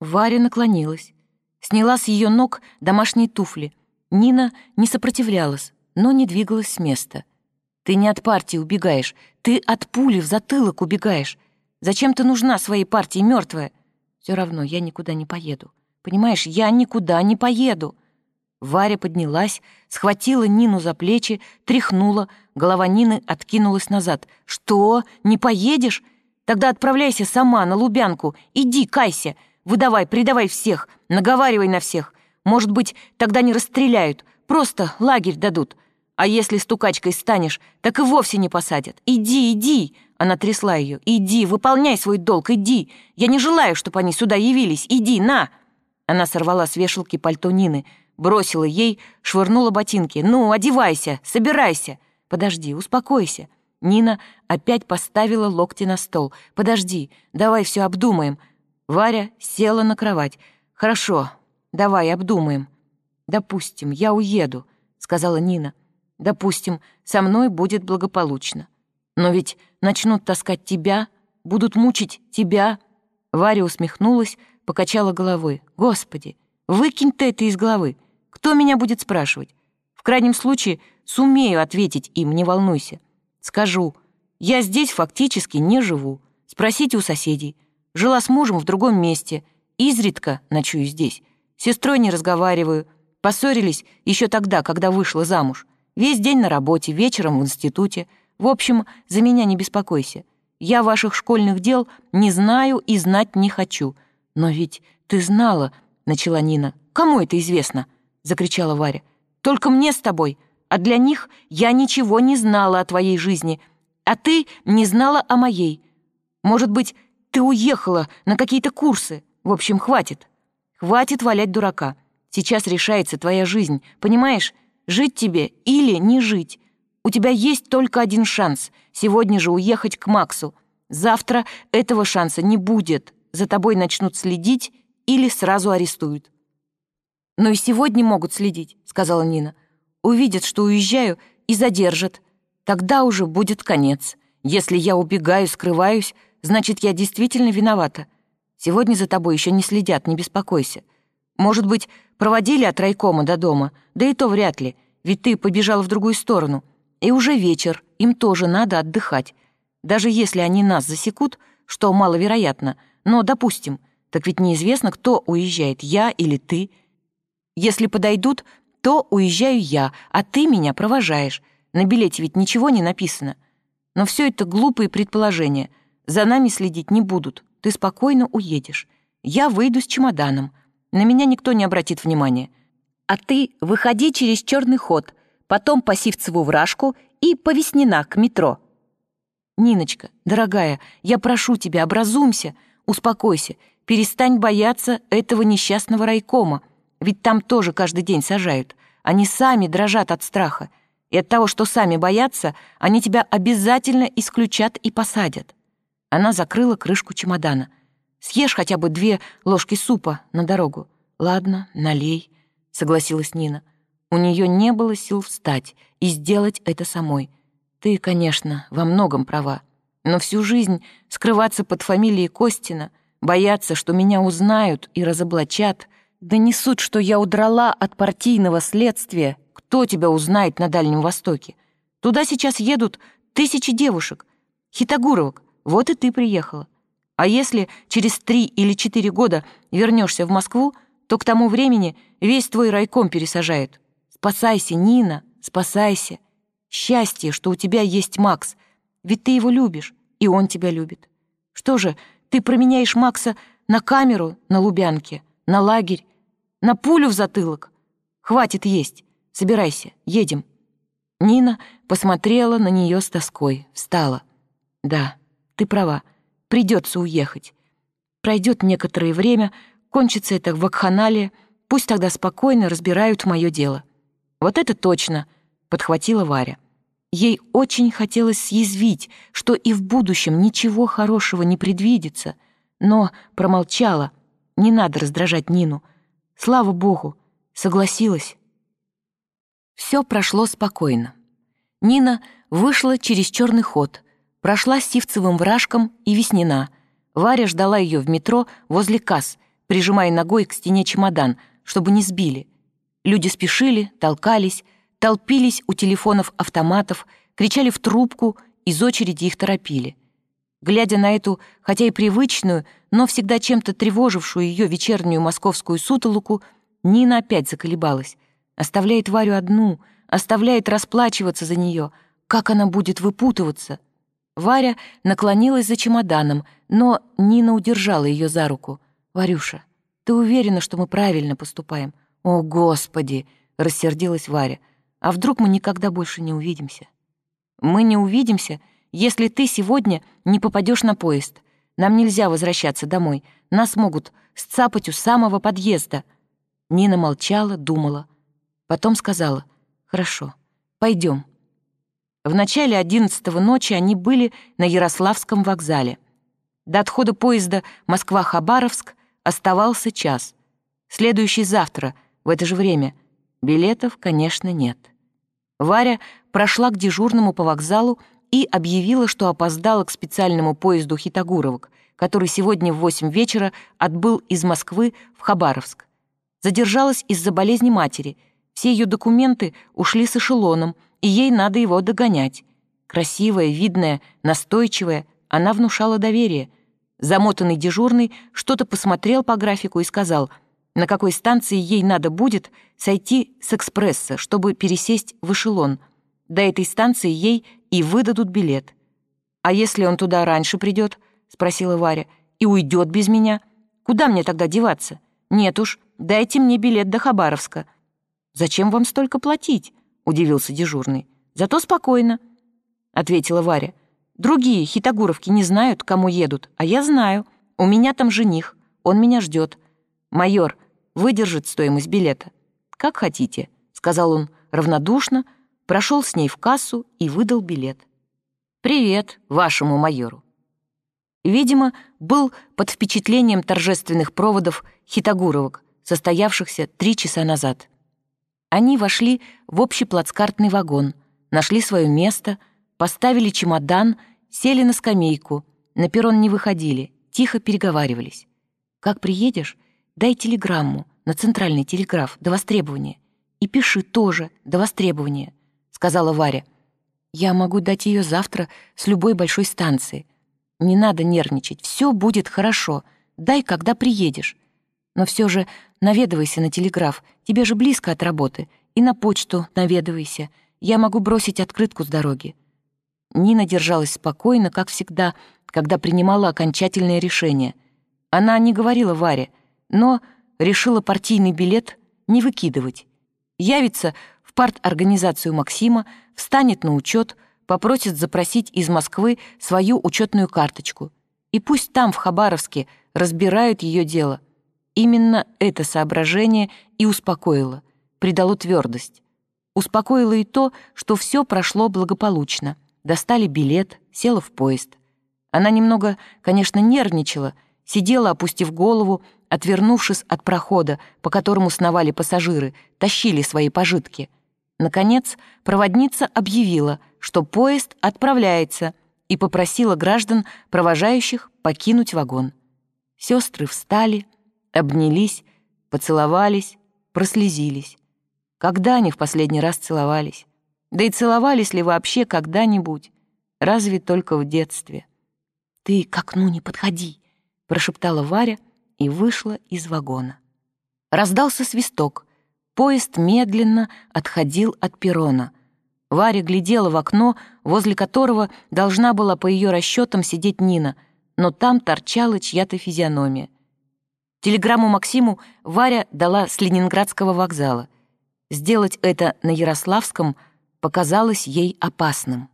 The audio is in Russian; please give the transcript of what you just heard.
Варя наклонилась. Сняла с ее ног домашние туфли. Нина не сопротивлялась, но не двигалась с места. «Ты не от партии убегаешь, ты от пули в затылок убегаешь. Зачем ты нужна своей партии мертвая? Все равно я никуда не поеду. Понимаешь, я никуда не поеду». Варя поднялась, схватила Нину за плечи, тряхнула, голова Нины откинулась назад. «Что? Не поедешь? Тогда отправляйся сама на Лубянку. Иди, кайся. Выдавай, предавай всех, наговаривай на всех. Может быть, тогда не расстреляют, просто лагерь дадут. А если стукачкой станешь, так и вовсе не посадят. Иди, иди!» Она трясла ее. «Иди, выполняй свой долг, иди! Я не желаю, чтобы они сюда явились. Иди, на!» Она сорвала с вешалки пальто Нины, бросила ей, швырнула ботинки. «Ну, одевайся, собирайся!» «Подожди, успокойся!» Нина опять поставила локти на стол. «Подожди, давай все обдумаем». Варя села на кровать. «Хорошо, давай обдумаем». «Допустим, я уеду», — сказала Нина. «Допустим, со мной будет благополучно. Но ведь начнут таскать тебя, будут мучить тебя». Варя усмехнулась, покачала головой. «Господи, выкинь ты это из головы. Кто меня будет спрашивать? В крайнем случае, сумею ответить им, не волнуйся. Скажу, я здесь фактически не живу. Спросите у соседей. Жила с мужем в другом месте. Изредка ночую здесь. С сестрой не разговариваю. Поссорились еще тогда, когда вышла замуж. Весь день на работе, вечером в институте. В общем, за меня не беспокойся. Я ваших школьных дел не знаю и знать не хочу. Но ведь ты знала, — начала Нина. Кому это известно? — закричала Варя. Только мне с тобой — а для них я ничего не знала о твоей жизни, а ты не знала о моей. Может быть, ты уехала на какие-то курсы. В общем, хватит. Хватит валять дурака. Сейчас решается твоя жизнь, понимаешь? Жить тебе или не жить. У тебя есть только один шанс — сегодня же уехать к Максу. Завтра этого шанса не будет. За тобой начнут следить или сразу арестуют. «Но и сегодня могут следить», — сказала Нина увидят, что уезжаю, и задержат. Тогда уже будет конец. Если я убегаю, скрываюсь, значит, я действительно виновата. Сегодня за тобой еще не следят, не беспокойся. Может быть, проводили от райкома до дома, да и то вряд ли, ведь ты побежала в другую сторону. И уже вечер, им тоже надо отдыхать. Даже если они нас засекут, что маловероятно, но, допустим, так ведь неизвестно, кто уезжает, я или ты. Если подойдут, то уезжаю я, а ты меня провожаешь. На билете ведь ничего не написано. Но все это глупые предположения. За нами следить не будут. Ты спокойно уедешь. Я выйду с чемоданом. На меня никто не обратит внимания. А ты выходи через черный ход, потом по Сивцеву вражку и по Веснина к метро. Ниночка, дорогая, я прошу тебя, образумся, успокойся, перестань бояться этого несчастного райкома. Ведь там тоже каждый день сажают. Они сами дрожат от страха. И от того, что сами боятся, они тебя обязательно исключат и посадят. Она закрыла крышку чемодана. «Съешь хотя бы две ложки супа на дорогу». «Ладно, налей», — согласилась Нина. У нее не было сил встать и сделать это самой. Ты, конечно, во многом права. Но всю жизнь скрываться под фамилией Костина, бояться, что меня узнают и разоблачат — Донесут, что я удрала от партийного следствия. Кто тебя узнает на Дальнем Востоке? Туда сейчас едут тысячи девушек. Хитогуровок, вот и ты приехала. А если через три или четыре года вернешься в Москву, то к тому времени весь твой райком пересажают. Спасайся, Нина, спасайся. Счастье, что у тебя есть Макс, ведь ты его любишь, и он тебя любит. Что же, ты променяешь Макса на камеру на Лубянке, на лагерь, на пулю в затылок. Хватит есть. Собирайся, едем. Нина посмотрела на нее с тоской, встала. Да, ты права, придется уехать. Пройдет некоторое время, кончится это вакханалия, пусть тогда спокойно разбирают мое дело. Вот это точно, подхватила Варя. Ей очень хотелось съязвить, что и в будущем ничего хорошего не предвидится, но промолчала. Не надо раздражать Нину. Слава богу, согласилась. Все прошло спокойно. Нина вышла через черный ход, прошла Сивцевым вражком и Веснина. Варя ждала ее в метро возле касс, прижимая ногой к стене чемодан, чтобы не сбили. Люди спешили, толкались, толпились у телефонов-автоматов, кричали в трубку, из очереди их торопили. Глядя на эту, хотя и привычную, но всегда чем-то тревожившую ее вечернюю московскую сутолоку, Нина опять заколебалась. Оставляет Варю одну, оставляет расплачиваться за нее. Как она будет выпутываться? Варя наклонилась за чемоданом, но Нина удержала ее за руку. «Варюша, ты уверена, что мы правильно поступаем?» «О, Господи!» — рассердилась Варя. «А вдруг мы никогда больше не увидимся?» «Мы не увидимся, если ты сегодня не попадешь на поезд. Нам нельзя возвращаться домой. Нас могут сцапать у самого подъезда». Нина молчала, думала. Потом сказала, «Хорошо, пойдем». В начале одиннадцатого ночи они были на Ярославском вокзале. До отхода поезда Москва-Хабаровск оставался час. Следующий завтра — в это же время. Билетов, конечно, нет. Варя прошла к дежурному по вокзалу и объявила, что опоздала к специальному поезду Хитогуровок, который сегодня в восемь вечера отбыл из Москвы в Хабаровск. Задержалась из-за болезни матери. Все ее документы ушли с эшелоном, и ей надо его догонять. Красивая, видная, настойчивая, она внушала доверие. Замотанный дежурный что-то посмотрел по графику и сказал — на какой станции ей надо будет сойти с экспресса, чтобы пересесть в эшелон. До этой станции ей и выдадут билет. «А если он туда раньше придет?» — спросила Варя. «И уйдет без меня? Куда мне тогда деваться? Нет уж, дайте мне билет до Хабаровска». «Зачем вам столько платить?» — удивился дежурный. «Зато спокойно», — ответила Варя. «Другие хитогуровки не знают, кому едут, а я знаю. У меня там жених, он меня ждет. Майор, выдержит стоимость билета. «Как хотите», — сказал он равнодушно, прошел с ней в кассу и выдал билет. «Привет вашему майору». Видимо, был под впечатлением торжественных проводов хитогуровок, состоявшихся три часа назад. Они вошли в общий плацкартный вагон, нашли свое место, поставили чемодан, сели на скамейку, на перрон не выходили, тихо переговаривались. «Как приедешь, дай телеграмму на центральный телеграф до востребования. И пиши тоже до востребования», — сказала Варя. «Я могу дать ее завтра с любой большой станции. Не надо нервничать, все будет хорошо. Дай, когда приедешь. Но все же наведывайся на телеграф, тебе же близко от работы. И на почту наведывайся. Я могу бросить открытку с дороги». Нина держалась спокойно, как всегда, когда принимала окончательное решение. Она не говорила Варе — но решила партийный билет не выкидывать. Явится в парторганизацию Максима, встанет на учет, попросит запросить из Москвы свою учетную карточку. И пусть там, в Хабаровске, разбирают ее дело. Именно это соображение и успокоило, придало твердость. Успокоило и то, что все прошло благополучно. Достали билет, села в поезд. Она немного, конечно, нервничала, сидела, опустив голову, отвернувшись от прохода, по которому сновали пассажиры, тащили свои пожитки. Наконец, проводница объявила, что поезд отправляется, и попросила граждан, провожающих, покинуть вагон. Сестры встали, обнялись, поцеловались, прослезились. Когда они в последний раз целовались? Да и целовались ли вообще когда-нибудь? Разве только в детстве? «Ты к окну не подходи», — прошептала Варя, — и вышла из вагона. Раздался свисток. Поезд медленно отходил от перрона. Варя глядела в окно, возле которого должна была по ее расчетам сидеть Нина, но там торчала чья-то физиономия. Телеграмму Максиму Варя дала с Ленинградского вокзала. Сделать это на Ярославском показалось ей опасным.